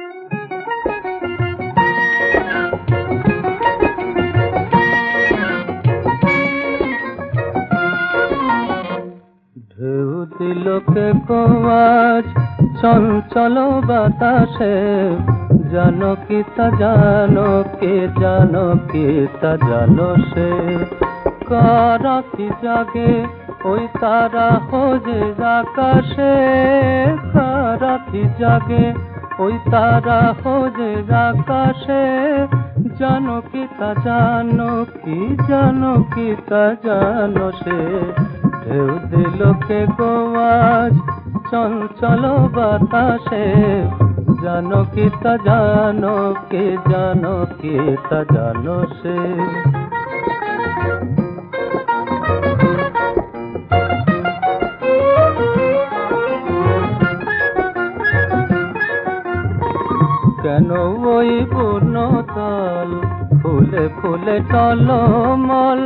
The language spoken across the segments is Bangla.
ঢেউ দিল কে কোয়াজ চঞ্চল বাতাসে। জানো কি তা, জানো কে, জানো কি তা জানো সে। কি জাগে ওই তারা হোজে আকাশে। কি জাগে ওই তারা হোজে আকাশে, জানো কি তা, জানো কি জানো কি তা, জানো সে। ঢেউ দিল কে গোয়াজ চঞ্চল বাতাসে, জানো কি তা, জানো কে, জানো কি তা, জানো সে। কেন ওই পূর্ণতল ফুলে ফুলে টলমল,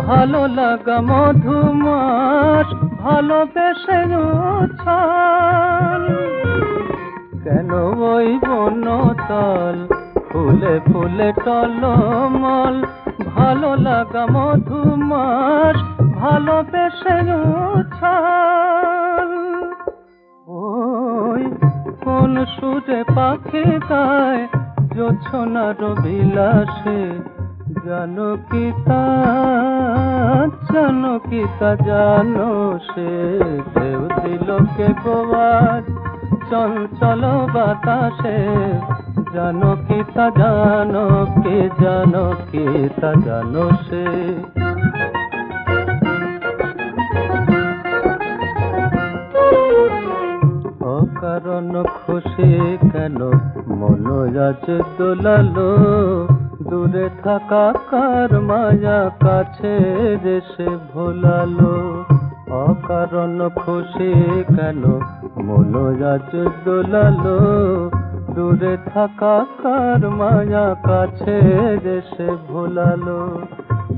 ভালো লাগা মধুমাস ভালোবেসে উছল কেন ওই বনতল ফুলে ফুলে টলমল, ভালো লাগা মধুমাস ভালোবেসে উছল ওই কোন সুরে পাখি গায় জোছনার বিলাসে জানো কি তা জানো কি তা জানো সে। ঢেউ দিল কে গোয়াজ চঞ্চল বাতাসে জানো কি তা জানো কে জানো কি তা জানো সে। অকারণ খুশি কেন? মন আজ দোলালো, দূরে থাকা কার মায়া কাছে দেশে ভোলালো? অকারণ খুশি কেন? মন আজ দোলালো, দূরে থাকা কার মায়া কাছে দেশে ভোলালো?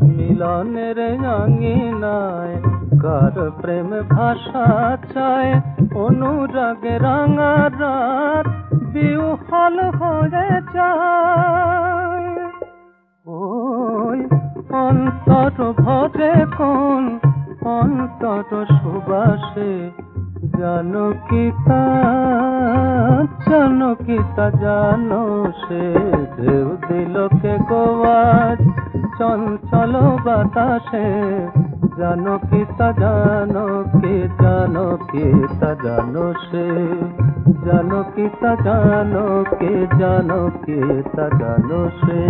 মিলনের আঙিনায় কার প্রেম ভাষা চায়? অনুরাগে রাঙা রাত বিহল হয়ে যায়। ওই অন্তর ভরে কোন? অন্তর সুবাসে জানো কি তা জানো সে ঢেউ দিল কে গোয়াজ। চঞ্চল বাতাসে, জানো কি তা জানো কি জানো কি তা জানো সে, জানো কি তা জানো কি জানো কি তা জানো সে।